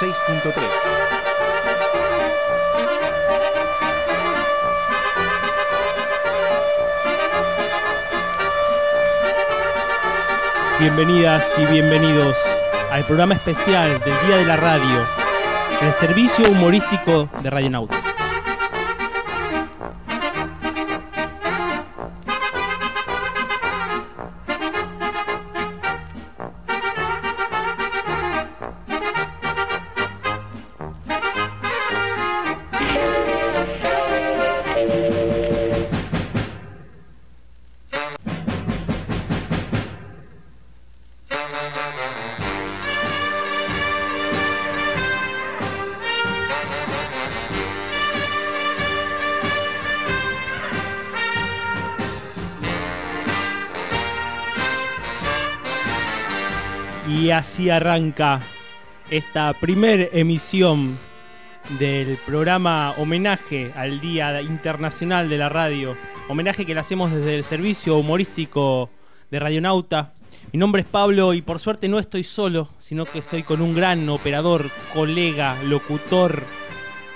aire Radionauta, FM 106.3. Bienvenidas y bienvenidos al programa especial del Día de la Radio, el servicio humorístico de Radionauta. Y así arranca esta primer emisión del programa homenaje al Día Internacional de la Radio. Homenaje que le hacemos desde el servicio humorístico de Radionauta. Mi nombre es Pablo y por suerte no estoy solo, sino que estoy con un gran operador, colega, locutor,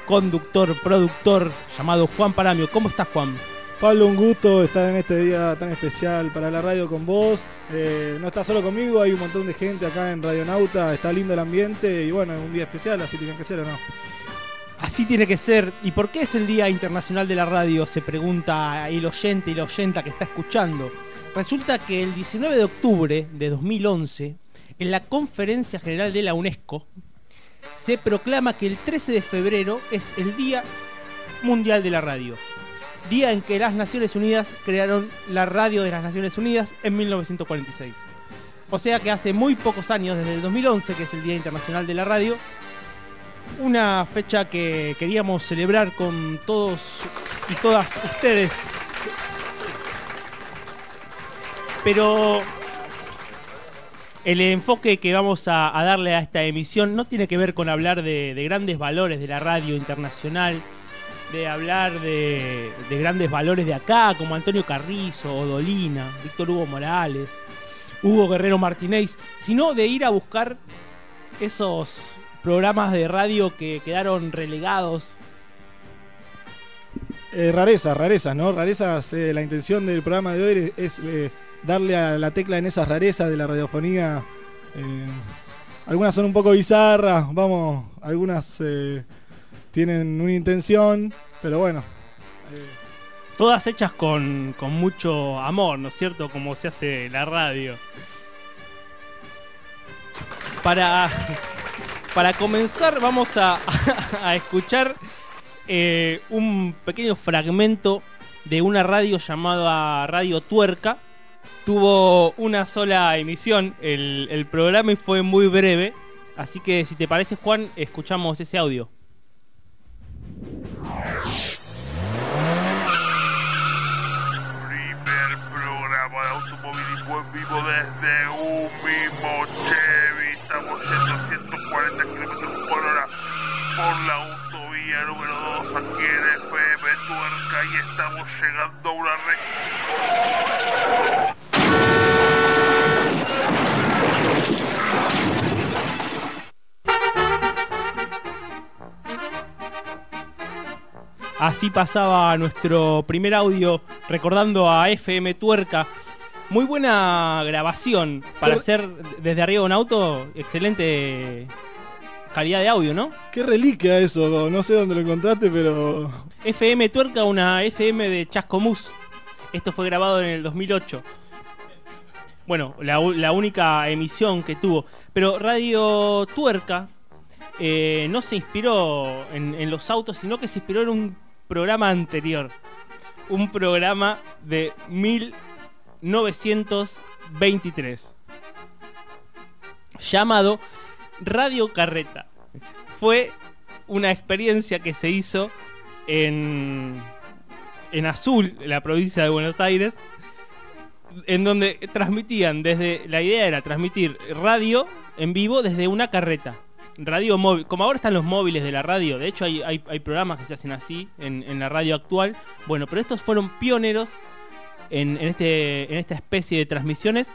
conductor, productor llamado Juan Paramio. ¿Cómo estás, Juan? Pablo, un gusto estar en este día tan especial para la radio con vos. Eh, no estás solo conmigo, hay un montón de gente acá en Radionauta, está lindo el ambiente y bueno, es un día especial, así tiene que ser o no. Así tiene que ser. ¿Y por qué es el Día Internacional de la Radio? Se pregunta el oyente y la oyenta que está escuchando. Resulta que el 19 de octubre de 2011, en la Conferencia General de la UNESCO, se proclama que el 13 de febrero es el Día Mundial de la Radio. Día en que las Naciones Unidas crearon la radio de las Naciones Unidas en 1946. O sea que hace muy pocos años, desde el 2011, que es el Día Internacional de la Radio, una fecha que queríamos celebrar con todos y todas ustedes. Pero el enfoque que vamos a, darle a esta emisión no tiene que ver con hablar de grandes valores de la radio internacional, de hablar de, de, grandes valores de acá, como Antonio Carrizo, Odolina, Víctor Hugo Morales, Hugo Guerrero Martínez, sino de ir a buscar esos programas de radio que quedaron relegados. Eh, rarezas, rarezas, ¿no? Rarezas, eh, la intención del programa de hoy es eh, darle a la tecla en esas rarezas de la radiofonía. eh, algunas son un poco bizarras, vamos, algunas tienen una intención, pero bueno. Todas hechas con, mucho amor, ¿no es cierto? Como se hace la radio. Para, para comenzar vamos a, escuchar eh, un pequeño fragmento de una radio llamada Radio Tuerca. Tuvo una sola emisión el, programa fue muy breve. Así que si te parece Juan, escuchamos ese audio. Llegando a una recta. Así pasaba nuestro primer audio recordando a FM Tuerca. Muy buena grabación para hacer desde arriba de un auto. Excelente calidad de audio, ¿no? Qué reliquia eso, no sé dónde lo encontraste, pero FM Tuerca, una FM de Chascomús. Esto fue grabado en el 2008. Bueno, la, única emisión que tuvo. Pero Radio Tuerca eh, no se inspiró en, en los autos, sino que se inspiró en un programa anterior. Un programa de 1923. Llamado Radio Carreta. Fue una experiencia que se hizo en, en Azul, la provincia de Buenos Aires, en donde transmitían desde, la idea era transmitir radio en vivo desde una carreta. Radio móvil, como ahora están los móviles de la radio, de hecho hay, hay- programas que se hacen así en, en la radio actual. Bueno, pero estos fueron pioneros en este, en esta especie de transmisiones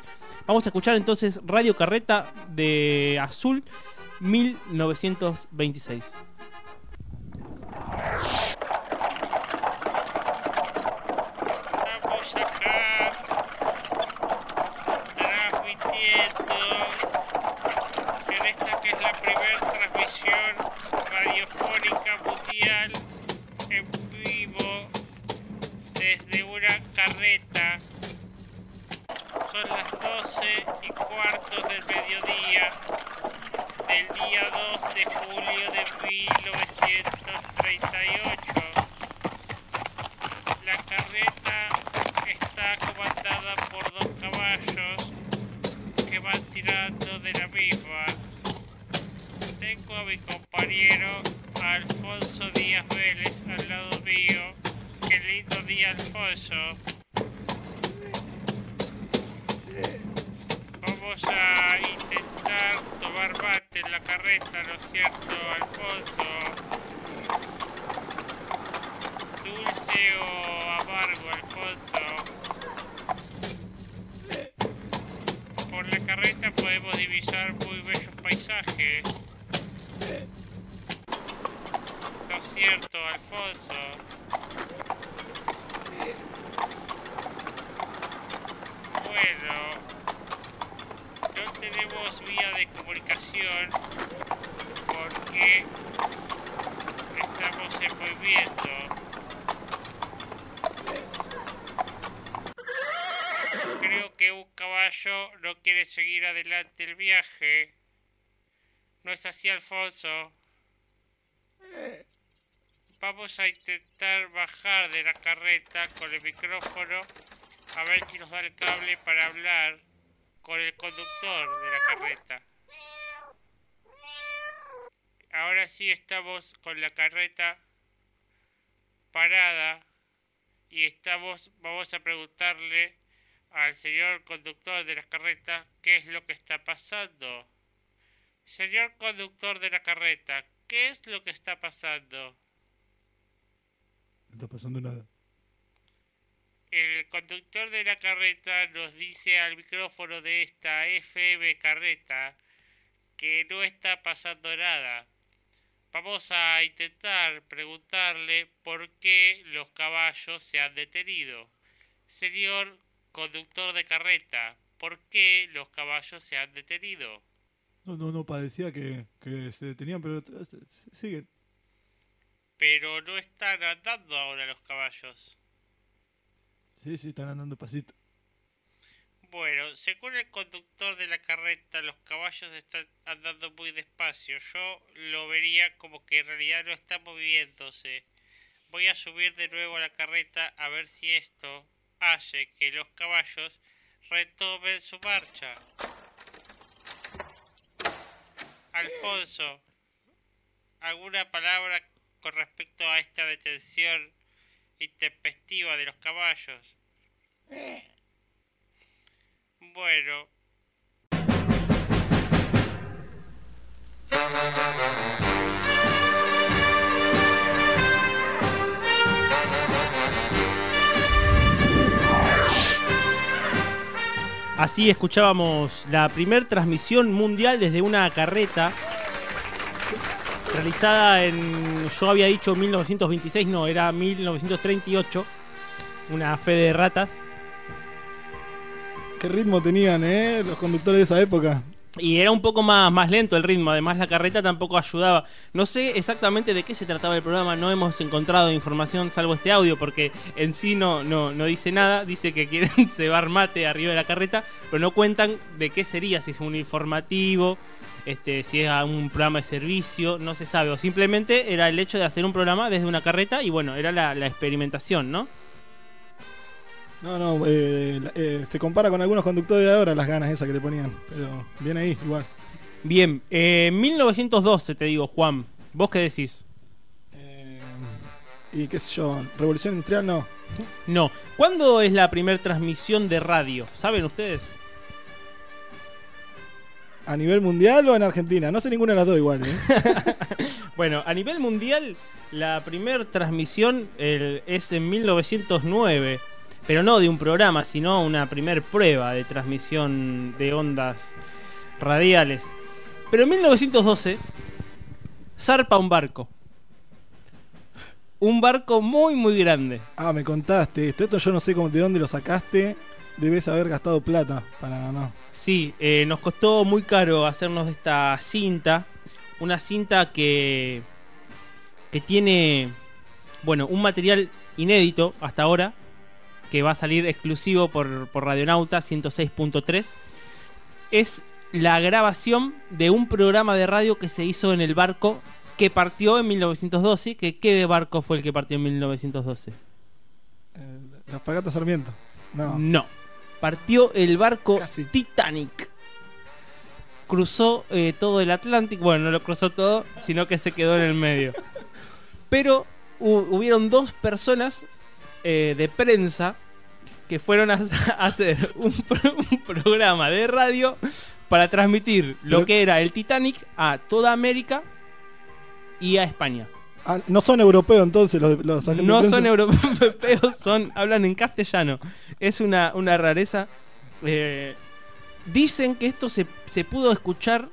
Vamos a escuchar entonces Radio Carreta de Azul 1926. Estamos acá transmitiendo en esta que es la primera transmisión radiofónica mundial en vivo desde una carreta. Son las 12 y cuarto del mediodía del día 2 de julio de 1938. La carreta está comandada por dos caballos que van tirando de la misma. Tengo a mi compañero Alfonso Díaz Vélez al lado mío. Qué lindo día, Alfonso. Vamos a intentar tomar mate en la carreta, ¿no es cierto, Alfonso? dulce o amargo, Alfonso. Por la carreta podemos divisar muy bellos paisajes. ¿No es cierto, Alfonso? Bueno, no tenemos vía de comunicación porque estamos en movimiento. Creo que un caballo no quiere seguir adelante el viaje. ¿No es así, Alfonso? Vamos a intentar bajar de la carreta con el micrófono a ver si nos da el cable para hablar con el conductor de la carreta. Ahora sí estamos con la carreta parada y estamos vamos a preguntarle al señor conductor de la carreta qué es lo que está pasando. Señor conductor de la carreta, ¿qué es lo que está pasando? No está pasando nada. El conductor de la carreta nos dice al micrófono de esta FM carreta que no está pasando nada. Vamos a intentar preguntarle por qué los caballos se han detenido. Señor conductor de carreta, ¿por qué los caballos se han detenido? No, no, no, parecía que, que se detenían, pero s- siguen. Pero no están andando ahora los caballos. Sí, sí, están andando pasito. Bueno, según el conductor de la carreta, los caballos están andando muy despacio. Yo lo vería como que en realidad no están moviéndose. Voy a subir de nuevo a la carreta a ver si esto hace que los caballos retomen su marcha. Alfonso, ¿alguna palabra con respecto a esta detención intempestiva de los caballos? Bueno. Así escuchábamos la primer transmisión mundial desde una carreta realizada en, yo había dicho 1926, no, era 1938, una fe de ratas. ¿Qué ritmo tenían, eh? Los conductores de esa época. Y era un poco más, más lento el ritmo, además la carreta tampoco ayudaba. No sé exactamente de qué se trataba el programa, no hemos encontrado información salvo este audio, porque en sí no, no, no dice nada, dice que quieren cebar mate arriba de la carreta, pero no cuentan de qué sería, si es un informativo, este, si es un programa de servicio, no se sabe, o simplemente era el hecho de hacer un programa desde una carreta y bueno, era la, la experimentación, ¿no? No, no, eh, eh, se compara con algunos conductores de ahora las ganas esas que le ponían. Pero bien ahí, igual. Bien, eh, 1912 te digo, Juan, ¿vos qué decís? Eh, y qué sé yo, revolución industrial no. No. ¿Cuándo es la primera transmisión de radio? ¿Saben ustedes? ¿A nivel mundial o en Argentina? No sé ninguna de las dos igual, ¿eh? Bueno, a nivel mundial, la primera transmisión el- es en 1909. Pero no de un programa, sino una primer prueba de transmisión de ondas radiales. Pero en 1912 zarpa un barco. Un barco muy muy grande. Ah, me contaste esto. Esto yo no sé cómo, de dónde lo sacaste. Debes haber gastado plata para no. Sí, eh, nos costó muy caro hacernos esta cinta. Una cinta que, que tiene, bueno, un material inédito hasta ahora, que va a salir exclusivo por, por Radionauta 106.3. Es la grabación de un programa de radio que se hizo en el barco que partió en 1912. Que, ¿Qué barco fue el que partió en 1912? Eh, la fragata Sarmiento. No. No. Partió el barco Casi. Titanic. Cruzó eh, todo el Atlántico. Bueno, no lo cruzó todo, sino que se quedó en el medio. Pero hu- hubieron dos personas eh, de prensa que fueron a, a hacer un, pro- un programa de radio para transmitir lo que era el Titanic a toda América y a España. Ah, no son europeos entonces los, los No son europeos, son, hablan en castellano. Es una, una rareza. Eh, dicen que esto se, se pudo escuchar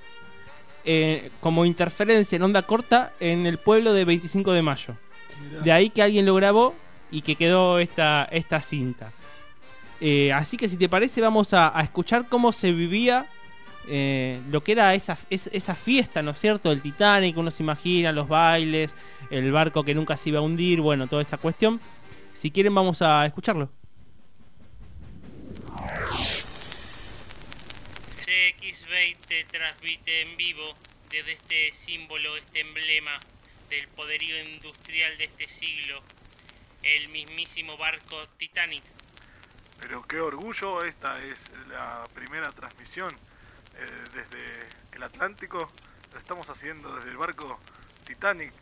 eh, como interferencia en onda corta en el pueblo de 25 de mayo. Mirá. De ahí que alguien lo grabó y que quedó esta, esta cinta. Eh, así que si te parece vamos a, escuchar cómo se vivía eh, lo que era esa, es- esa fiesta, ¿no es cierto? El Titanic, uno se imagina, los bailes, el barco que nunca se iba a hundir, bueno, toda esa cuestión. Si quieren vamos a escucharlo. CX20 transmite en vivo desde este símbolo, este emblema del poderío industrial de este siglo, el mismísimo barco Titanic. Pero qué orgullo, esta es la primera transmisión eh, desde el Atlántico. Lo estamos haciendo desde el barco Titanic.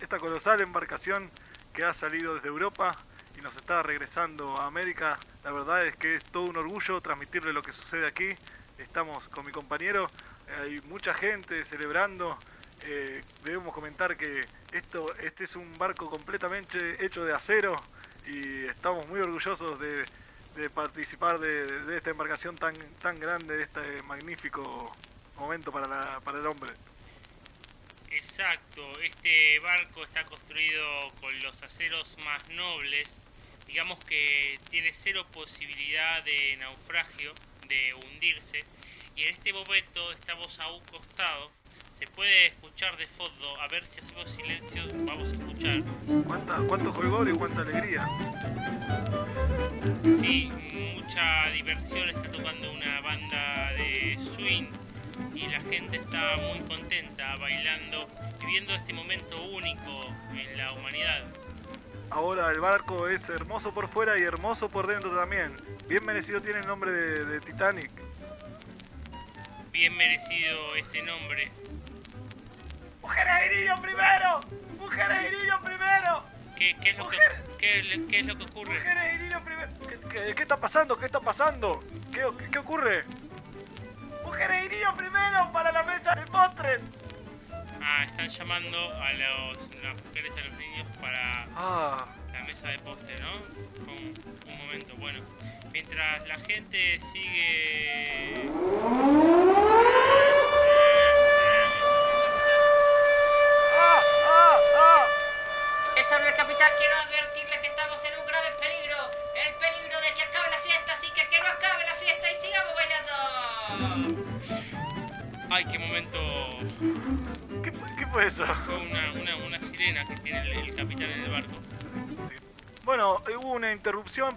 Esta colosal embarcación que ha salido desde Europa y nos está regresando a América. La verdad es que es todo un orgullo transmitirle lo que sucede aquí. Estamos con mi compañero, hay mucha gente celebrando. Eh, debemos comentar que esto, este es un barco completamente hecho de acero y estamos muy orgullosos de, participar de, esta embarcación tan, tan grande, de este magnífico momento para, para el hombre. Exacto, este barco está construido con los aceros más nobles, digamos que tiene cero posibilidad de naufragio, de hundirse, y en este momento estamos a un costado, se puede escuchar de fondo, a ver si hacemos silencio, vamos a escuchar. ¿Cuánta, ¿Cuánto jolgorio y cuánta alegría? Sí, mucha diversión, está tocando una banda de swing y la gente está muy contenta bailando, viviendo este momento único en la humanidad. Ahora el barco es hermoso por fuera y hermoso por dentro también. Bien merecido tiene el nombre de, de Titanic. Bien merecido ese nombre. ¡Mujeres de niño primero! ¡Mujeres de niño primero! ¿Qué, qué es, lo que, qué, le- qué es lo que ocurre? ¡Mujeres de niño primero! ¿Qué, está pasando? ¿Qué está pasando? ¿Qué, ocurre? ¡Mujeres de niño primero para la mesa de postres! Ah, están llamando a los, las mujeres y a los niños para Ah, la mesa de postre, ¿no? Un, un momento, bueno. Mientras la gente sigue...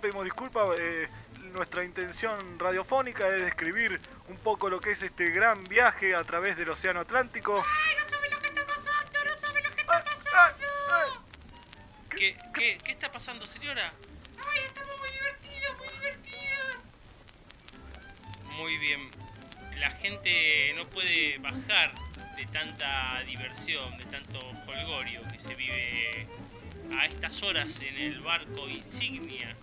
pedimos disculpas. eh, nuestra intención radiofónica es describir un poco lo que es este gran viaje a través del Océano Atlántico. Ay, no saben lo que está pasando, no saben lo que Ah, está ah, pasando. ¿Qué, qué, qué está pasando, señora? Ay, estamos muy divertidos, muy divertidos. Muy bien. La gente no puede bajar de tanta diversión, de tanto holgorio que se vive a estas horas en el barco insignia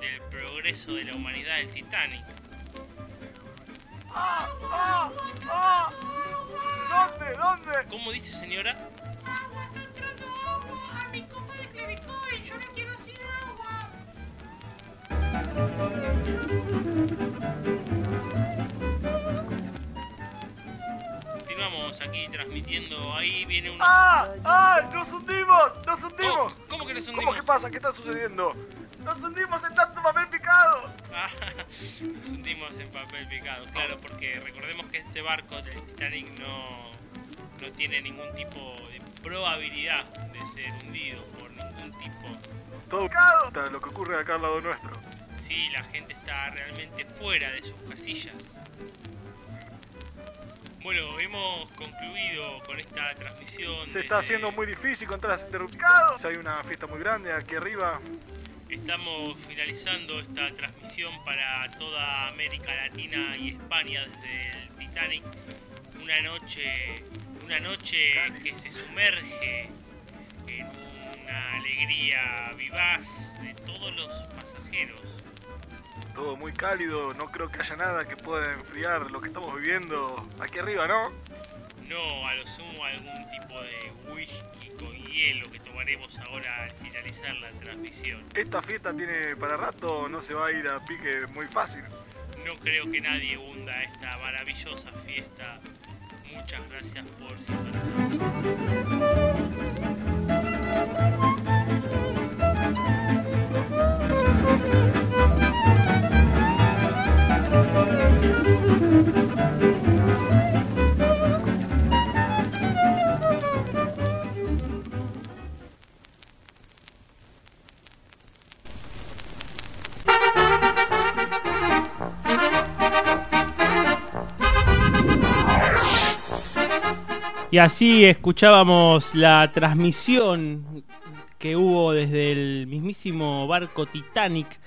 del progreso de la humanidad, el Titanic. ¡Ah! ¡Ah! ¡Ah! ¿Dónde? ¿Dónde? ¿Cómo dice señora? Agua, está entrando agua. A mi copa de clericó y yo no quiero sin agua. Continuamos aquí transmitiendo. Ahí viene un. ¡Ah! ¡Ah! ¡Nos hundimos! ¡Nos hundimos! ¿Cómo, cómo que nos ¿Cómo hundimos? que pasa? ¿Qué está sucediendo? ¡Nos hundimos en tanto papel picado! Ah, nos hundimos en papel picado, claro, porque recordemos que este barco del Titanic no, no tiene ningún tipo de probabilidad de ser hundido por ningún tipo. Todo picado. Lo que ocurre acá al lado nuestro. Sí, la gente está realmente fuera de sus casillas. Bueno, hemos concluido con esta transmisión. Se está haciendo muy difícil contra las interrupciones. Hay una fiesta muy grande aquí arriba. Estamos finalizando esta transmisión para toda América Latina y España desde el Titanic. Una noche, una noche que se sumerge en una alegría vivaz de todos los pasajeros. Todo muy cálido. No creo que haya nada que pueda enfriar lo que estamos viviendo aquí arriba, ¿no? No, a lo sumo algún tipo de whisky con hielo que tomaremos ahora al finalizar la transmisión. Esta fiesta tiene para rato. No se va a ir a pique muy fácil. No creo que nadie hunda esta maravillosa fiesta. Muchas gracias por sintonizar. Y así escuchábamos la transmisión que hubo desde el mismísimo barco Titanic.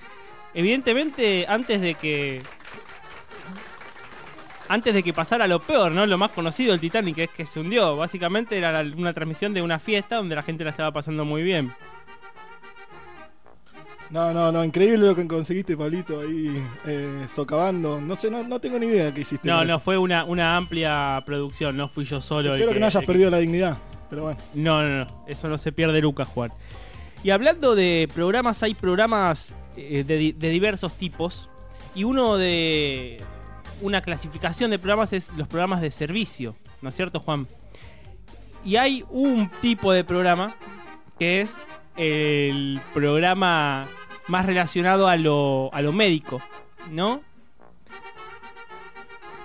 Evidentemente, antes de que. Antes de que pasara lo peor, ¿no? Lo más conocido del Titanic es que se hundió. Básicamente era una transmisión de una fiesta donde la gente la estaba pasando muy bien. No, no, no, increíble lo que conseguiste, Pablito, ahí eh, socavando. No sé, no, no tengo ni idea qué hiciste. No, no, fue una, una amplia producción, no fui yo solo. el Espero que no hayas perdido la dignidad, pero bueno. No, no, no, eso no se pierde nunca, Juan. Y hablando de programas, hay programas eh, de, de diversos tipos. Y uno de. Una clasificación de programas es los programas de servicio, ¿no es cierto, Juan? Y hay un tipo de programa que es el programa más relacionado a lo, a lo médico, ¿no?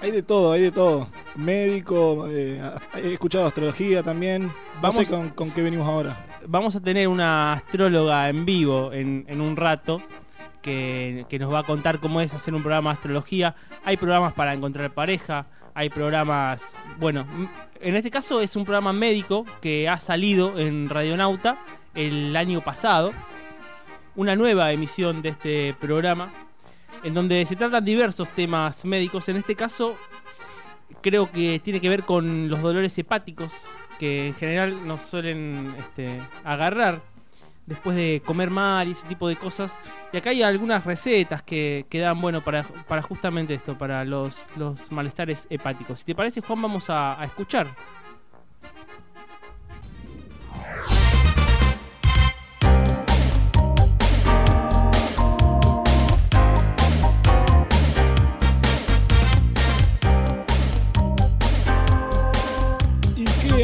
Hay de todo, hay de todo. Médico, eh, he escuchado astrología también. No Vamos- sé con, con qué venimos ahora. vamos a tener una astróloga en vivo en, en un rato que, que nos va a contar cómo es hacer un programa de astrología. Hay programas para encontrar pareja, hay programas, bueno, en este caso es un programa médico que ha salido en Radionauta el año pasado. Una nueva emisión de este programa en donde se tratan diversos temas médicos. En este caso creo que tiene que ver con los dolores hepáticos que en general nos suelen este, agarrar después de comer mal y ese tipo de cosas. Y acá hay algunas recetas que, que dan bueno para, para justamente esto, para los, los malestares hepáticos. Si te parece, Juan, vamos a, a escuchar.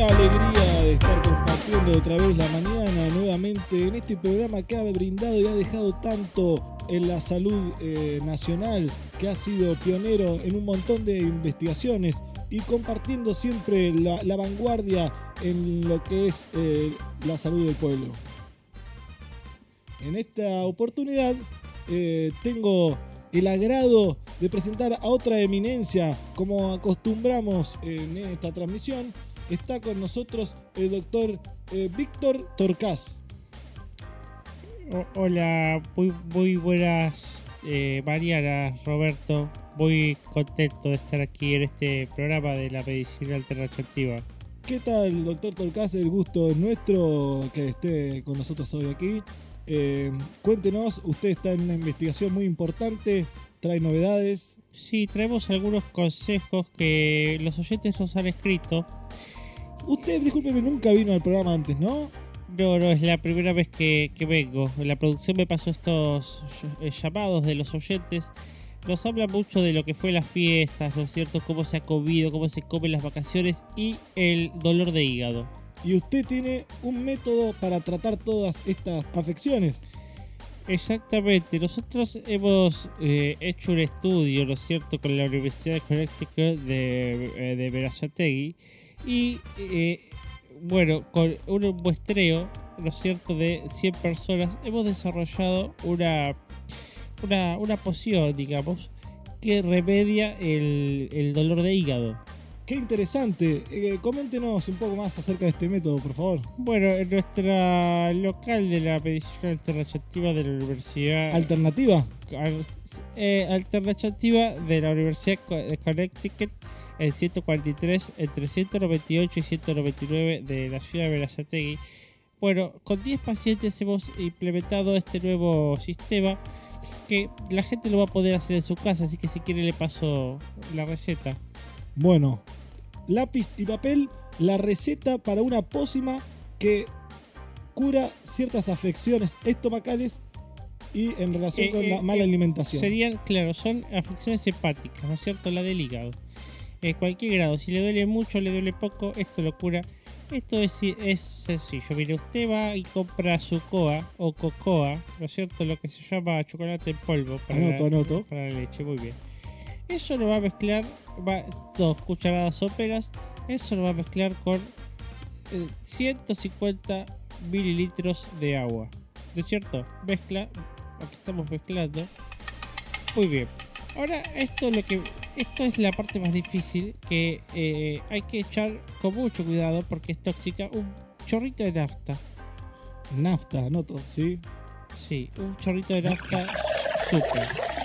Alegría de estar compartiendo otra vez la mañana nuevamente en este programa que ha brindado y ha dejado tanto en la salud eh, nacional, que ha sido pionero en un montón de investigaciones y compartiendo siempre la, vanguardia en lo que es eh, la salud del pueblo. En esta oportunidad eh, tengo el agrado de presentar a otra eminencia, como acostumbramos en esta transmisión. Está con nosotros el doctor eh, Víctor Torcás. O- hola, muy, muy buenas eh, Roberto. Muy contento de estar aquí en este programa de la medicina alternativa. ¿Qué tal, doctor Torcás? El gusto es nuestro que esté con nosotros hoy aquí. Eh, cuéntenos, usted está en una investigación muy importante, trae novedades. Sí, traemos algunos consejos que los oyentes nos han escrito. Usted, discúlpeme, nunca vino al programa antes, ¿no? No, no, es la primera vez que, que vengo. La producción me pasó estos eh, llamados de los oyentes. Nos habla mucho de lo que fue las fiestas, ¿no es cierto? Cómo se ha comido, cómo se comen las vacaciones y el dolor de hígado. Y usted tiene un método para tratar todas estas afecciones. Exactamente, nosotros hemos eh, hecho un estudio, ¿no es cierto?, con la Universidad de Connecticut de, eh, de Berazategui y, eh, bueno, con un muestreo, ¿no es cierto?, de 100 personas, hemos desarrollado una, una, una poción, digamos, que remedia el, el dolor de hígado. Qué interesante. Eh, coméntenos un poco más acerca de este método, por favor. Bueno, en nuestra local de la medicina alternativa de la Universidad... ¿Alternativa? Al- eh, alternativa de la Universidad de Connecticut en 143 entre 198 y 199 de la ciudad de Berazategui. Bueno, con 10 pacientes hemos implementado este nuevo sistema que la gente lo va a poder hacer en su casa, así que si quiere le paso la receta. Bueno, lápiz y papel, la receta para una pócima que cura ciertas afecciones estomacales y en relación Eh, con eh, la mala eh, alimentación. Serían, claro, son afecciones hepáticas, ¿no es cierto? La del hígado. Cualquier grado, si le duele mucho, le duele poco, esto lo cura. Esto es, es sencillo. Mire, usted va y compra su coa o cocoa, ¿no es cierto? Lo que se llama chocolate en polvo para, Anoto, anoto. para la leche, muy bien. Eso lo va a mezclar, va, dos cucharadas soperas, eso lo va a mezclar con eh, 150 mililitros de agua. ¿De cierto? Mezcla, aquí estamos mezclando. Muy bien. Ahora esto lo que esto es la parte más difícil que eh, hay que echar con mucho cuidado porque es tóxica un chorrito de nafta. Nafta, anoto, ¿sí? Sí, un chorrito de nafta super.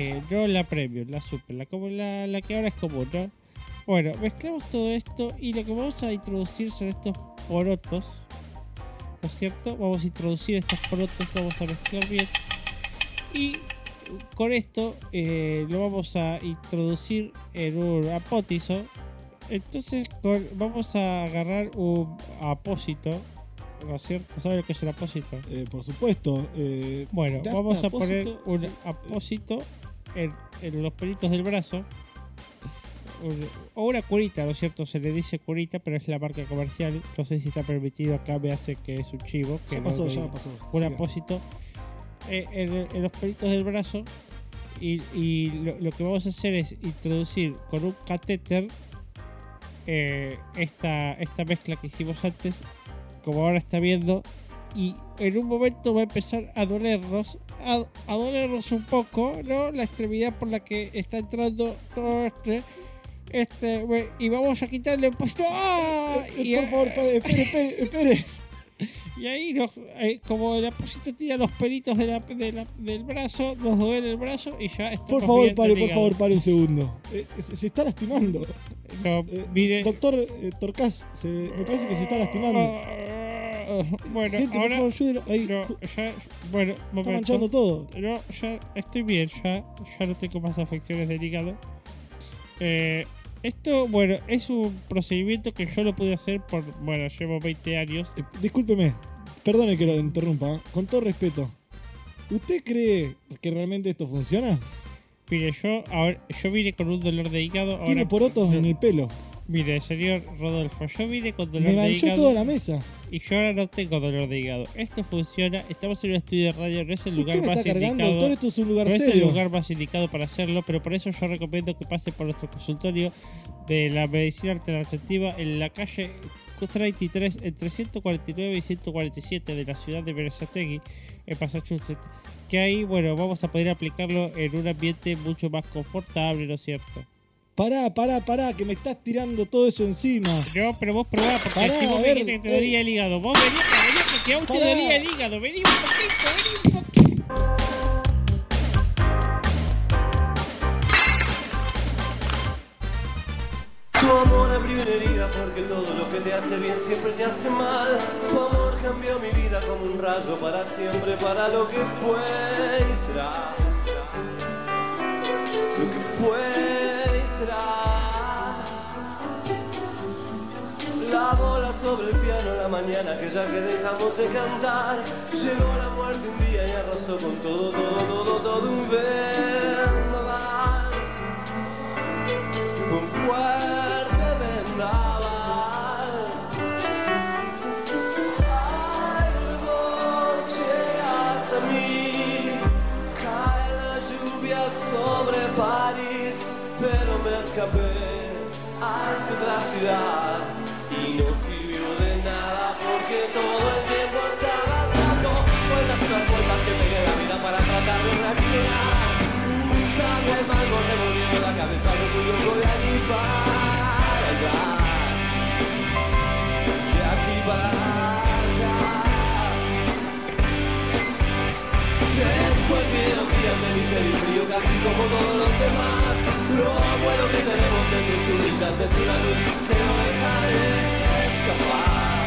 Eh, no la premium, la super, la, como la, la que ahora es común, ¿no? Bueno, mezclamos todo esto y lo que vamos a introducir son estos porotos. ¿No es cierto? Vamos a introducir estos porotos, vamos a mezclar bien. Y con esto eh, lo vamos a introducir en un apótizo. Entonces con- vamos a agarrar un apósito. ¿No es cierto? ¿Sabe lo que es un apósito? Eh, por supuesto. eh, Bueno, ¿dasta vamos a poner un apósito en, en los pelitos del brazo. O una curita, ¿no es cierto? Se le dice curita, pero es la marca comercial. No sé si está permitido acá, me hace que es un chivo. Que Ya pasó, ya pasó. Un Siga. apósito eh, en, en los pelitos del brazo. Y, y lo, lo que vamos a hacer es introducir con un catéter eh, esta, esta mezcla que hicimos antes, como ahora está viendo, y en un momento va a empezar a dolernos, a, a dolernos un poco, ¿no? La extremidad por la que está entrando todo este. Este, y vamos a quitarle un poquito. ¡Ah! Eh, Y, por favor, pare, espere, espere, espere. y ahí, nos, eh, como el apósito tira los pelitos de la- de la- del brazo, nos duele el brazo y ya estamos Por favor, pare, por favor, pare un segundo. Eh, se, se está lastimando. No, Eh, mire. Doctor eh, Torcás, se- me parece que se está lastimando. Bueno, Gente, por ahora. favor, ayúdelo. Ahí, no, ya, bueno, está momento. manchando todo. No, ya estoy bien, ya, ya no tengo más afecciones del hígado. Eh, esto, bueno, es un procedimiento que yo lo pude hacer por, bueno, llevo 20 años. Eh, discúlpeme, perdone que lo interrumpa. ¿eh? Con todo respeto, ¿usted cree que realmente esto funciona? Mire, yo ahora, yo vine con un dolor de hígado. Ahora, Tiene porotos en el pelo. Mire, señor Rodolfo, yo vine con dolor Me de manchó hígado. toda la mesa. Y yo ahora no tengo dolor de hígado. Esto funciona. Estamos en un estudio de radio. No es el Usted lugar me más está cargando, indicado. doctor, esto es un lugar no es el serio. lugar más indicado para hacerlo, pero por eso yo recomiendo que pase por nuestro consultorio de la medicina alternativa en la calle 33 entre 149 y 147 de la ciudad de Berazategui, en Massachusetts. Que ahí, bueno, vamos a poder aplicarlo en un ambiente mucho más confortable, ¿no es cierto? Pará, pará, pará, que me estás tirando todo eso encima. No, pero vos probá, porque Pará, si vos ver, dijiste que te eh. dolía el hígado, vos venís, venís, que a vos te dolía el hígado, vení un poquito, vení un poquito. Tu amor abrió una herida porque todo lo que te hace bien siempre te hace mal. Tu amor cambió mi vida como un rayo para siempre, para lo que fue y será. Lo que fue La bola sobre el piano la mañana que ya que dejamos de cantar. Llegó la muerte un día y arrasó con todo, todo, todo, todo un vendaval. Fue un otra ciudad y no sirvió de nada porque todo el tiempo estabas dando vueltas y las vueltas que pegué la vida para tratar de reaccionar. Cambia el mango revolviendo la cabeza lo tuyo de aquí para allá, de aquí para allá. Después vienen días de miseria y frío casi como todos los demás Lo bueno que tenemos dentro es un brillante, es una luz que no dejaré escapar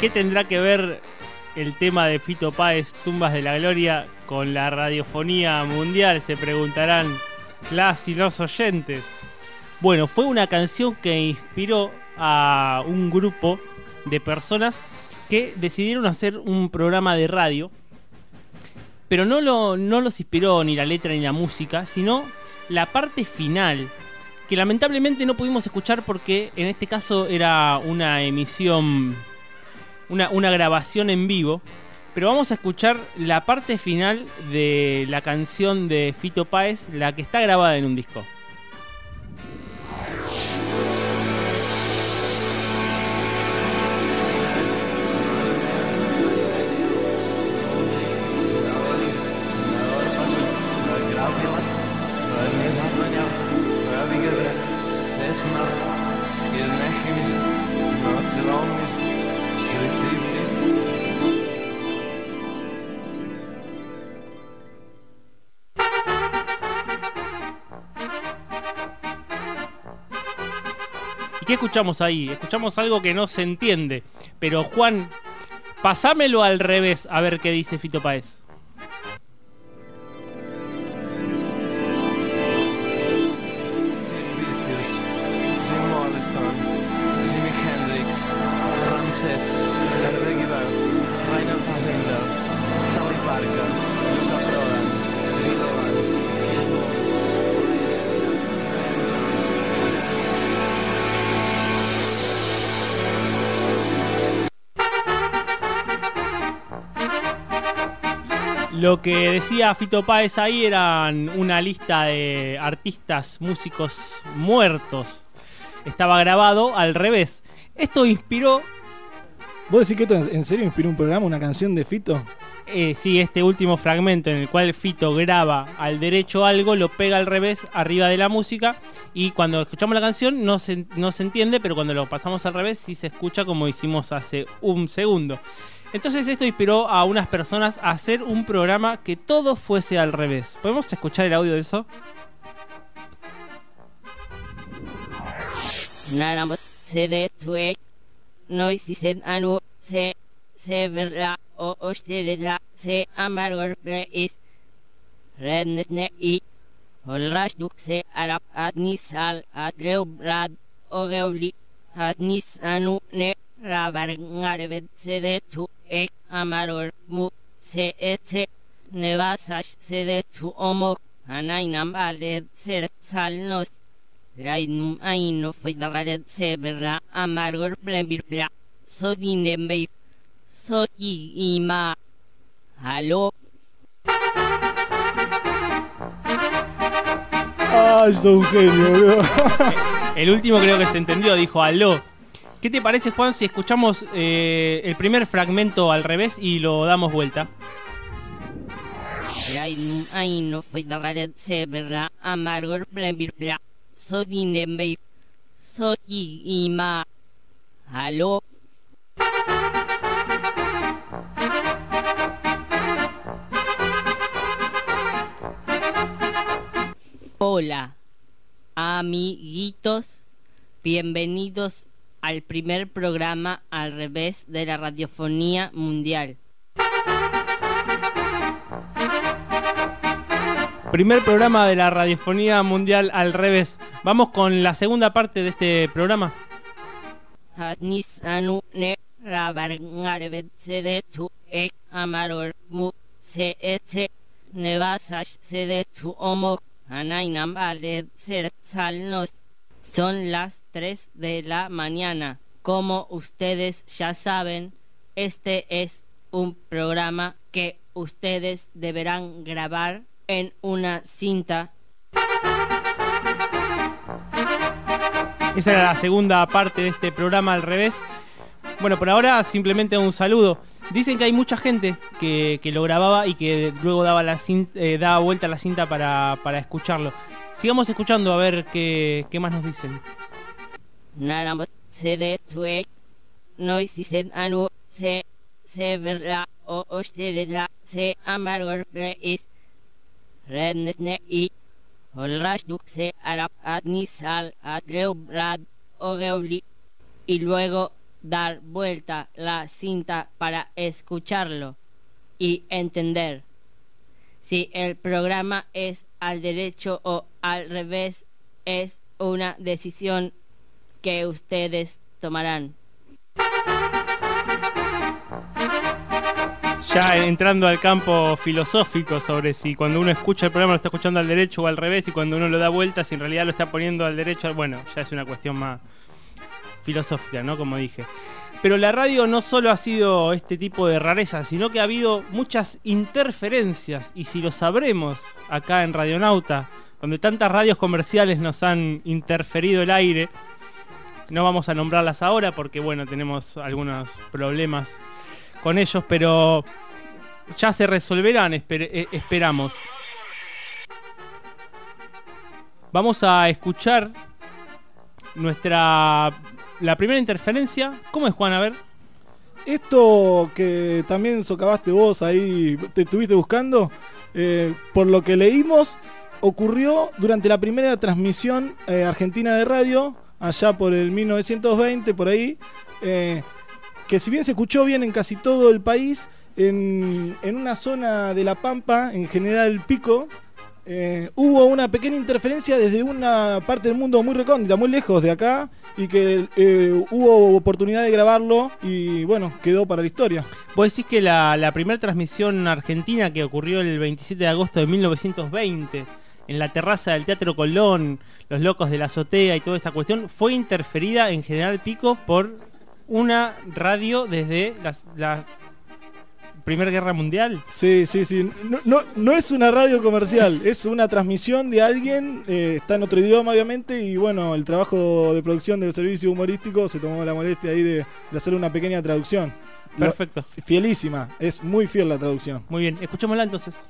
qué tendrá que ver el tema de Fito Páez, Tumbas de la Gloria, con la radiofonía mundial? Se preguntarán las y los oyentes. Bueno, fue una canción que inspiró a un grupo de personas que decidieron hacer un programa de radio, pero no, lo, no los inspiró ni la letra ni la música, sino la parte final, que lamentablemente no pudimos escuchar porque en este caso era una emisión, una, una grabación en vivo. Pero vamos a escuchar la parte final de la canción de Fito Páez, la que está grabada en un disco. Qué escuchamos ahí? Escuchamos algo que no se entiende. Pero Juan, pasámelo al revés a ver qué dice Fito Páez. Lo que decía Fito Páez ahí eran una lista de artistas, músicos muertos. Estaba grabado al revés. Esto inspiró, ¿Vos decís que esto en serio inspiró un programa, una canción de Fito? eh, sí, este último fragmento en el cual Fito graba al derecho algo, lo pega al revés arriba de la música y cuando escuchamos la canción no se, no se entiende, pero cuando lo pasamos al revés sí se escucha como hicimos hace un segundo. Entonces esto inspiró a unas personas a hacer un programa que todo fuese al revés. ¿Podemos escuchar el audio de eso? Ek amaror mu se etse ne vasash se de tu omok anainam valed ser salnos Rainum aino foi da varet sebra amargor blembirpla so dinembe so i ima Halo ¡Ay, sos un genio! El último creo que se entendió, dijo aló. ¿Qué te parece, Juan, si escuchamos eh, el primer fragmento al revés y lo damos vuelta? Hola, amiguitos, bienvenidos al primer programa al revés de la radiofonía mundial. Primer programa de la radiofonía mundial al revés. Vamos con la segunda parte de este programa. Salnos. Son las 3 de la mañana. Como ustedes ya saben, este es un programa que ustedes deberán grabar en una cinta Esa era la segunda parte de este programa al revés. Bueno, por ahora simplemente un saludo. Dicen que hay mucha gente que, lo grababa y que luego daba, la cin- eh, vuelta la cinta para, escucharlo. Sigamos escuchando a ver qué más nos dicen. Naramot se de tue noisi se anu se se verla o osterela se amargor is rednet ne i holrash duk se arap adnisal adleubrad o geuli y luego dar vuelta la cinta para escucharlo y entender. Si el programa es al derecho o al revés es una decisión que ustedes tomarán. ya entrando al campo filosófico sobre si cuando uno escucha el programa lo está escuchando al derecho o al revés y cuando uno lo da vuelta si en realidad lo está poniendo al derecho, bueno, ya es una cuestión más filosófica, ¿no? Como dije. Pero la radio no solo ha sido este tipo de rarezas, sino que ha habido muchas interferencias y si lo sabremos acá en Radionauta, donde tantas radios comerciales nos han interferido el aire, no vamos a nombrarlas ahora porque bueno, tenemos algunos problemas con ellos, pero ya se resolverán, eh, esperamos. Vamos a escuchar nuestra la primera interferencia. ¿Cómo es Juan? A ver. Esto que también socavaste vos ahí, te estuviste buscando, eh, por lo que leímos, ocurrió durante la primera transmisión eh, argentina de radio, allá por el 1920, por ahí, eh, que si bien se escuchó bien en casi todo el país, en, en una zona de La Pampa, en General Pico, eh, hubo una pequeña interferencia desde una parte del mundo muy recóndita, muy lejos de acá, y que eh, hubo oportunidad de grabarlo y bueno, quedó para la historia. Vos decís que la, la primera transmisión argentina que ocurrió el 27 de agosto de 1920 en la terraza del Teatro Colón, los locos de la azotea y toda esa cuestión, fue interferida en General Pico por una radio desde las- la Primera Guerra Mundial. Sí, sí, sí. No, no, no es una radio comercial, es una transmisión de alguien, eh, está en otro idioma obviamente, y bueno, el trabajo de producción del servicio humorístico se tomó la molestia ahí de, de hacer una pequeña traducción. Lo- Perfecto. fielísima, es muy fiel la traducción. Muy bien, escuchémosla entonces.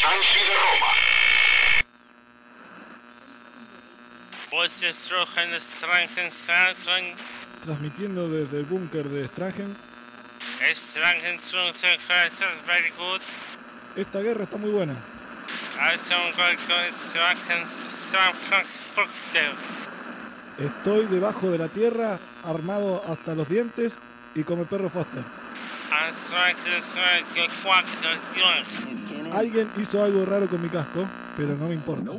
Constanzi de Roma. Transmitiendo desde el búnker de Strangen Strangen very good. esta guerra está muy buena. Estoy debajo de la tierra, armado hasta los dientes y come perro Foster. Alguien hizo algo raro con mi casco, pero no me importa.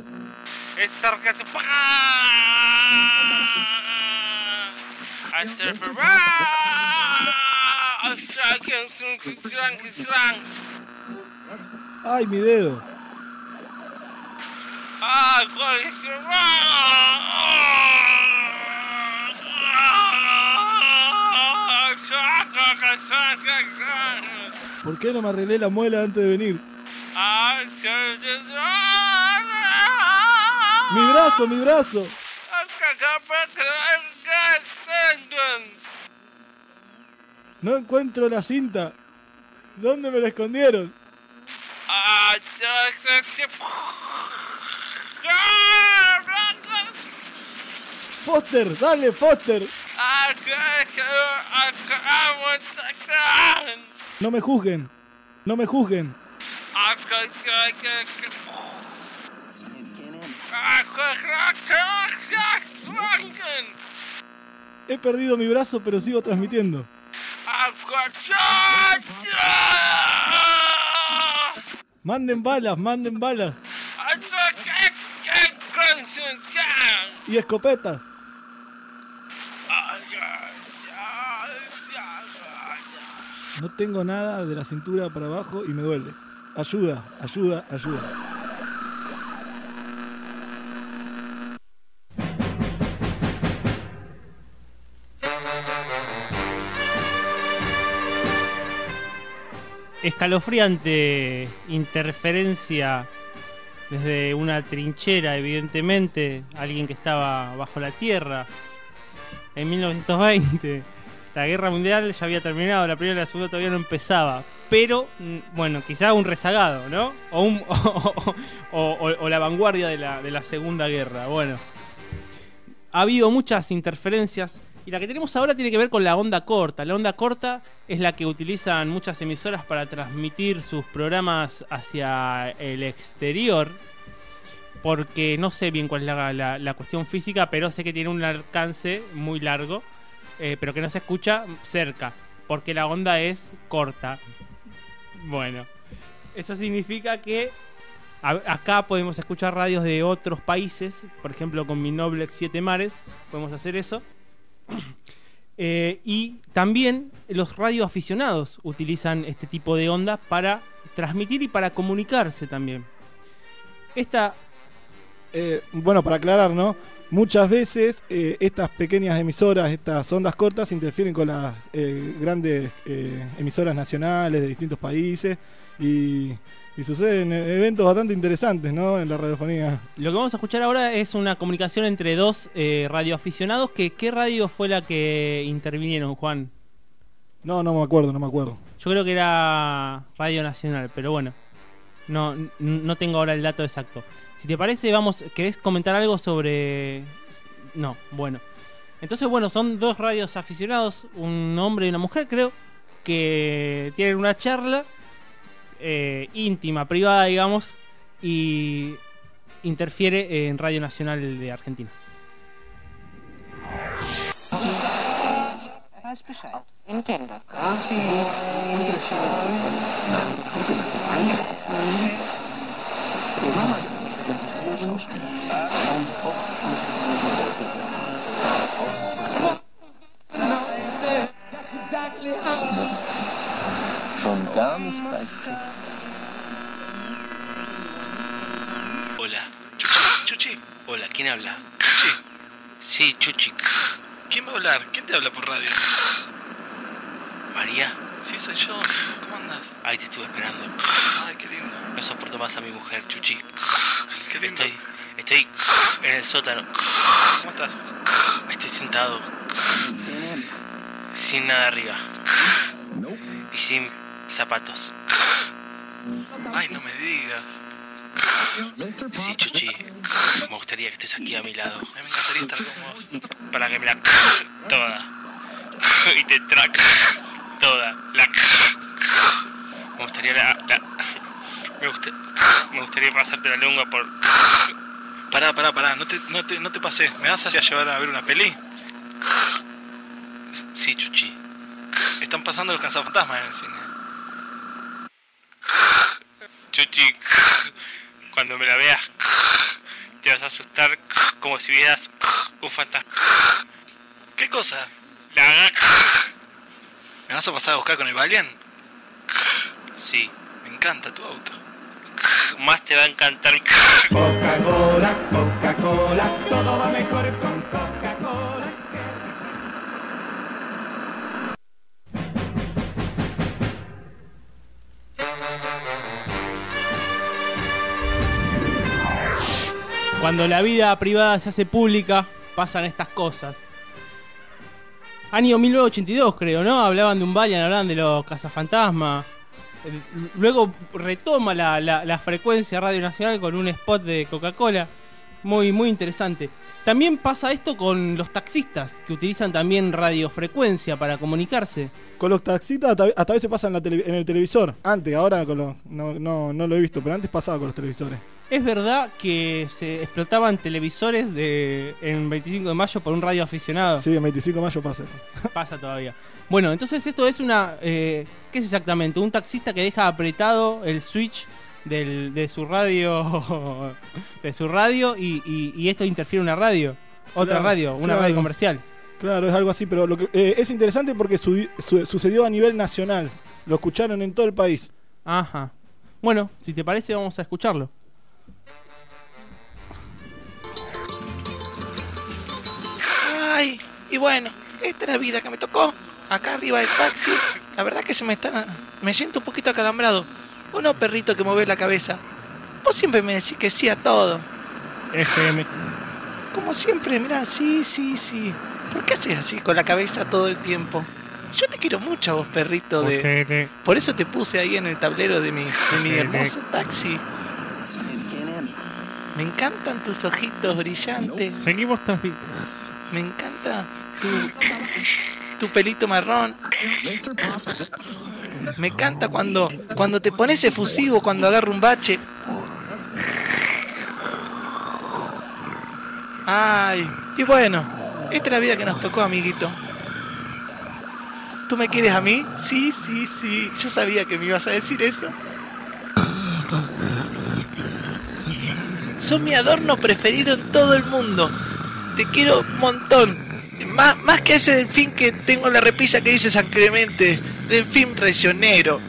¡Ay, mi dedo! Ah, ¿Por qué no me arreglé la muela antes de venir? ¡Mi brazo, mi brazo! No encuentro la cinta. ¿Dónde me la escondieron? Foster, dale, Foster. No me juzguen. No me juzguen. He perdido mi brazo, pero sigo transmitiendo. Manden balas, manden balas. Y escopetas. No tengo nada de la cintura para abajo y me duele. Ayuda, ayuda, ayuda. Escalofriante interferencia desde una trinchera, evidentemente, alguien que estaba bajo la tierra en 1920. La guerra mundial ya había terminado, la primera y la segunda todavía no empezaba. Pero, mm, bueno, quizá un rezagado, ¿no? O, un- o, la vanguardia de la, segunda guerra. Bueno, ha habido muchas interferencias y la que tenemos ahora tiene que ver con la onda corta. La onda corta es la que utilizan muchas emisoras para transmitir sus programas hacia el exterior. Porque no sé bien cuál es la cuestión física, pero sé que tiene un alcance muy largo, eh, pero que no se escucha cerca, porque la onda es corta. Bueno, eso significa que acá podemos escuchar radios de otros países, por ejemplo con mi Noblex 7 Mares, podemos hacer eso. Eh, y también los radioaficionados utilizan este tipo de onda para transmitir y para comunicarse también. Esta Eh, bueno, para aclarar, ¿no? Muchas veces eh, estas pequeñas emisoras, estas ondas cortas, interfieren con las eh, grandes eh, emisoras nacionales de distintos países y, y suceden eventos bastante interesantes, ¿no? En la radiofonía. Lo que vamos a escuchar ahora es una comunicación entre dos radioaficionados. Que, ¿Qué radio fue la que intervinieron, Juan? No, no me acuerdo, no me acuerdo. Yo creo que era Radio Nacional, pero bueno, no, no tengo ahora el dato exacto. Si te parece, vamos, ¿querés comentar algo sobre...? No, bueno. Entonces, bueno, son dos radios aficionados, un hombre y una mujer, creo, que tienen una charla eh, íntima, privada, digamos, y interfiere en Radio Nacional de Argentina. Weiß Bescheid. Entiendo. Schon gar nicht bei Hola. Chuchi, Chuchi. Hola, ¿quién habla? Chuchi. Sí, Chuchi. ¿Quién va a hablar? ¿Quién te habla por radio? María. Sí, soy yo. ¿Cómo andas? Ahí te estuve esperando. Soporto más a mi mujer, Chuchi. Qué lindo. Estoy, estoy en el sótano. ¿Cómo estás? Estoy sentado. Sin nada arriba. Y sin zapatos. Ay, no me digas. Sí, Chuchi. Me gustaría que estés aquí a mi lado. Me encantaría estar con vos. Para que me la toda. Y te traca toda. La Me gustaría la, la- me, gusta- me gustaría pasarte la lengua por. Pará, pará, pará. No te, no te, no te pases. ¿Me vas a llevar a ver una peli? Sí, Chuchi. Están pasando los cazafantasmas en el cine. Chuchi, cuando me la veas, te vas a asustar como si vieras un fantasma. ¿Qué cosa? La ¿Me vas a pasar a buscar con el Valiant? Sí. Me encanta tu auto. Más te va a encantar. Coca-Cola, Coca-Cola, todo va mejor con Coca-Cola. Cuando la vida privada se hace pública, pasan estas cosas. Año 1982, creo, ¿no? Hablaban de un Valiant, hablaban de los cazafantasmas. Luego retoma la, la- la frecuencia Radio Nacional con un spot de Coca-Cola. Muy, muy interesante. También pasa esto con los taxistas, que utilizan también radiofrecuencia para comunicarse. Con los taxistas hasta, a veces pasa en, la tele- en el televisor. Antes, ahora con los, no, no, no lo he visto, pero antes pasaba con los televisores. Es verdad que se explotaban televisores de, en 25 de mayo por un radio aficionado. Sí, en 25 de mayo pasa eso. Pasa todavía. Bueno, entonces esto es una... eh, ¿Qué es exactamente? Un taxista que deja apretado el switch del- de su radio de su radio y, y- y esto interfiere una radio. Otra Claro, radio, una claro. radio comercial. Claro, es algo así, pero lo que, eh, es interesante porque su- su- sucedió a nivel nacional. Lo escucharon en todo el país. Ajá. Bueno, si te parece vamos a escucharlo. Y bueno, esta es la vida que me tocó. Acá arriba del taxi, la verdad que se me está. Me siento un poquito acalambrado. Uno perrito que mueve la cabeza. Vos siempre me decís que sí a todo. FM. Como siempre, mirá, sí, sí, sí. ¿Por qué haces así con la cabeza todo el tiempo? Yo te quiero mucho a vos, perrito de. Ustedes- Por eso te puse ahí en el tablero de mi, de mi hermoso taxi. Me encantan tus ojitos brillantes. Seguimos transmitiendo. Me encanta tu, tu pelito marrón. Me encanta cuando, cuando te pones efusivo, cuando agarra un bache. Ay, y bueno, esta es la vida que nos tocó, amiguito. ¿Tú me quieres a mí? Sí, sí, sí. Yo sabía que me ibas a decir eso. Sos mi adorno preferido en todo el mundo. Te quiero un montón. Más, más que ese delfín que tengo en la repisa que dice San Clemente. Delfín traicionero.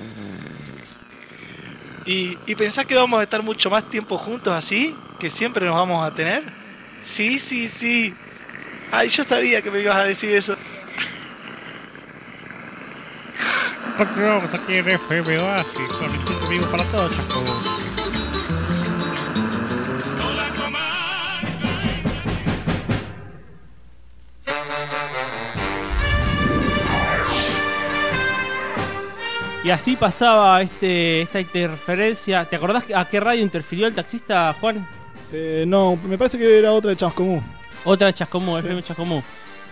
¿Y, ¿Y pensás que vamos a estar mucho más tiempo juntos así? ¿Que siempre nos vamos a tener? Sí, sí, sí. Ay, yo sabía que me ibas a decir eso. Continuamos aquí en FM Oasis con el vivo para todos, Chaco. Así pasaba este, esta interferencia. ¿Te acordás a qué radio interfirió el taxista, Juan? Eh, no, me parece que era otra de Chascomú. Otra de Chascomú, FM Chascomú.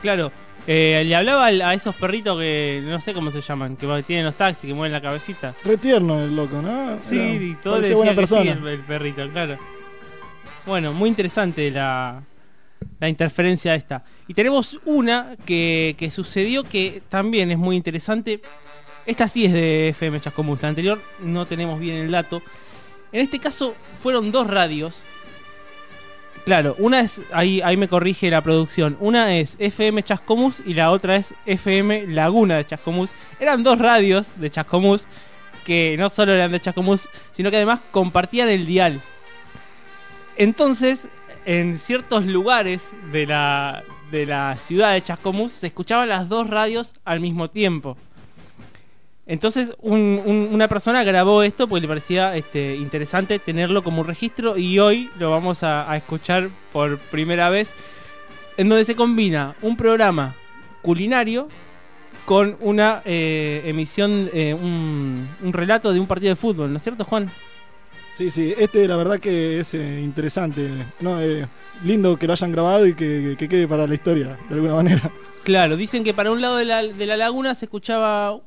Claro. eh, le hablaba a esos perritos que no sé cómo se llaman, que tienen los taxis, que mueven la cabecita. Retierno el loco, ¿no? Sí, Era- y todo le decía buena que persona. sí, el, el perrito, claro. Bueno, muy interesante la, la interferencia esta. Y tenemos una que, que sucedió que también es muy interesante. Esta sí es de FM Chascomús, la anterior no tenemos bien el dato. En este caso fueron dos radios. Claro, una es, ahí, ahí me corrige la producción, una es FM Chascomús y la otra es FM Laguna de Chascomús. Eran dos radios de Chascomús que no solo eran de Chascomús, sino que además compartían el dial. Entonces, en ciertos lugares de la, de la ciudad de Chascomús se escuchaban las dos radios al mismo tiempo. Entonces un- un- una persona grabó esto porque le parecía este, interesante tenerlo como un registro y hoy lo vamos a, a escuchar por primera vez en donde se combina un programa culinario con una eh, emisión, eh, un, un relato de un partido de fútbol, ¿no es cierto Juan? Sí, sí, este la verdad que es eh, interesante. No, lindo que lo hayan grabado y que, que quede para la historia, de alguna manera. Claro, dicen que para un lado de la, de la laguna se escuchaba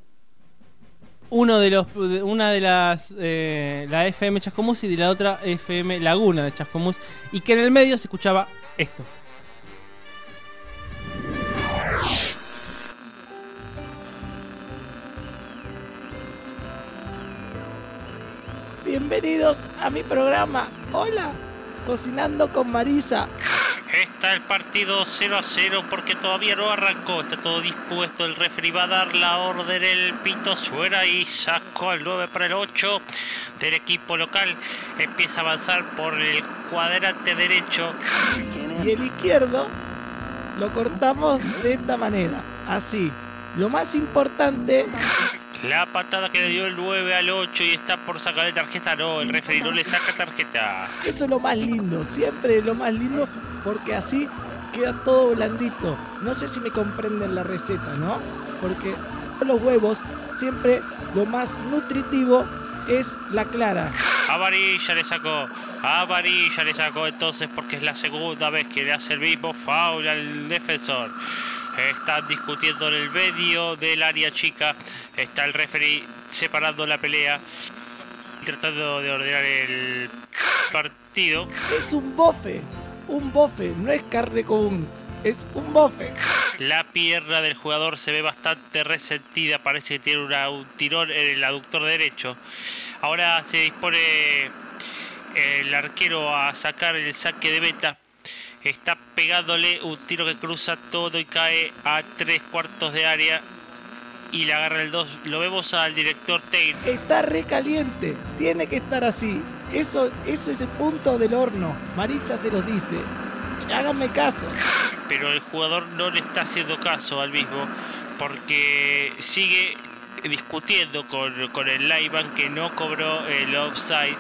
uno de los una de las eh, la FM Chascomús y de la otra FM Laguna de Chascomús y que en el medio se escuchaba esto. Bienvenidos a mi programa. Hola, cocinando con Marisa. Está el partido 0 a 0 porque todavía no arrancó. Está todo dispuesto. El referee va a dar la orden. El pito suena y sacó al 9 para el 8 del equipo local. Empieza a avanzar por el cuadrante derecho. Y el izquierdo lo cortamos de esta manera. Así. Lo más importante La patada que le dio el 9 al 8 y está por sacarle tarjeta. No, el referee no le saca tarjeta. Eso es lo más lindo, siempre es lo más lindo porque así queda todo blandito. No sé si me comprenden la receta, ¿no? Porque los huevos siempre lo más nutritivo es la clara. Amarilla le sacó. Amarilla le sacó entonces porque es la segunda vez que le hace el mismo foul al defensor. Están discutiendo en el medio del área chica. Está el referee separando la pelea. Tratando de ordenar el partido. Es un bofe, un bofe, no es carne común, es un bofe. La pierna del jugador se ve bastante resentida. Parece que tiene una- un tirón en el aductor derecho. Ahora se dispone el arquero a sacar el saque de meta. Está pegándole un tiro que cruza todo y cae a tres cuartos de área. Y le agarra el 2. Lo vemos al director técnico. Está recaliente, tiene que estar así. Eso, eso es el punto del horno. Marisa se los dice. Háganme caso. pero el jugador no le está haciendo caso al mismo porque sigue discutiendo con, con el lineman que no cobró el offside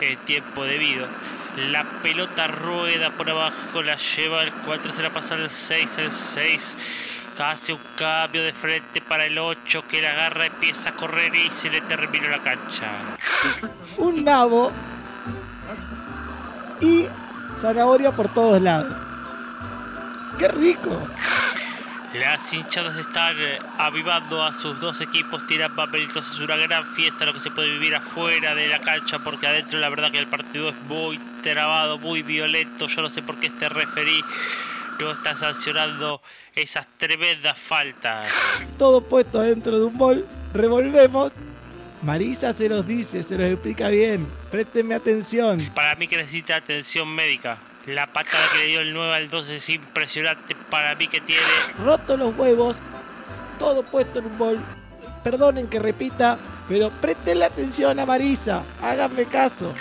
en tiempo debido. La pelota rueda por abajo, la lleva el 4, se la pasa al 6, el 6 hace un cambio de frente para el 8 que la agarra, empieza a correr y se le terminó la cancha. Un nabo y zanahoria por todos lados. ¡Qué rico! Las hinchadas están eh, avivando a sus dos equipos, tiran papelitos, es una gran fiesta lo que se puede vivir afuera de la cancha, porque adentro la verdad que el partido es muy trabado, muy violento. Yo no sé por qué este referí no está sancionando esas tremendas faltas. Todo puesto adentro de un bol, revolvemos. Marisa se los dice, se los explica bien. Préstenme atención. Para mí que necesita atención médica. La patada que le dio el 9 al 12 es impresionante para mí que tiene. Roto los huevos, todo puesto en un bol. Perdonen que repita, pero prestenle atención a Marisa. Háganme caso.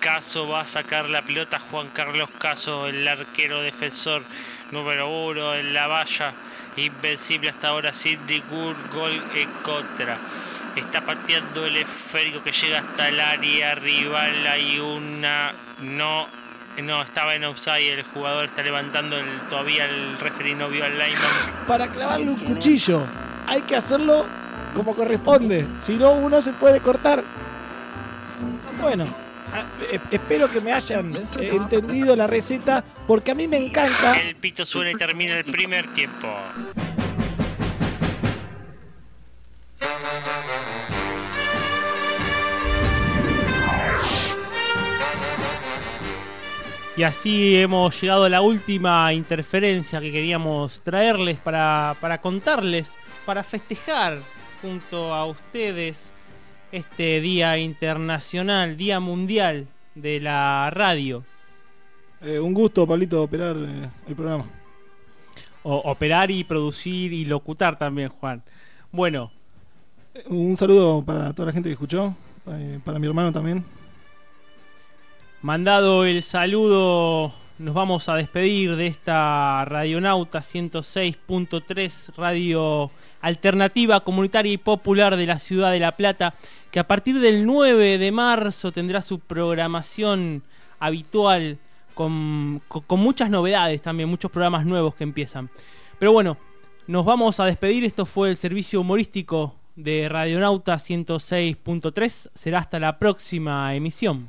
Caso va a sacar la pelota Juan Carlos Caso, el arquero defensor número uno en la valla. Invencible hasta ahora sin ningún gol en contra. Está pateando el esférico que llega hasta el área rival. Hay una. No. No, estaba en offside. El jugador está levantando el, todavía el referee no vio al lineman. Para clavarle un cuchillo, hay que hacerlo como corresponde. Si no, uno se puede cortar. Bueno, e- espero que me hayan eh, entendido la receta, porque a mí me encanta. El pito suena y termina el primer tiempo. Y así hemos llegado a la última interferencia que queríamos traerles para, para contarles, para festejar junto a ustedes este Día Internacional, Día Mundial de la Radio. Eh, un gusto, Pablito, operar eh, el programa. O, operar y producir y locutar también, Juan. Bueno, Un saludo para toda la gente que escuchó, eh, para mi hermano también. Mandado el saludo, nos vamos a despedir de esta Radionauta 106.3, radio alternativa, comunitaria y popular de la ciudad de La Plata, que a partir del 9 de marzo tendrá su programación habitual con, con- muchas novedades también, muchos programas nuevos que empiezan. Pero bueno, nos vamos a despedir, esto fue el servicio humorístico de Radionauta 106.3, será hasta la próxima emisión.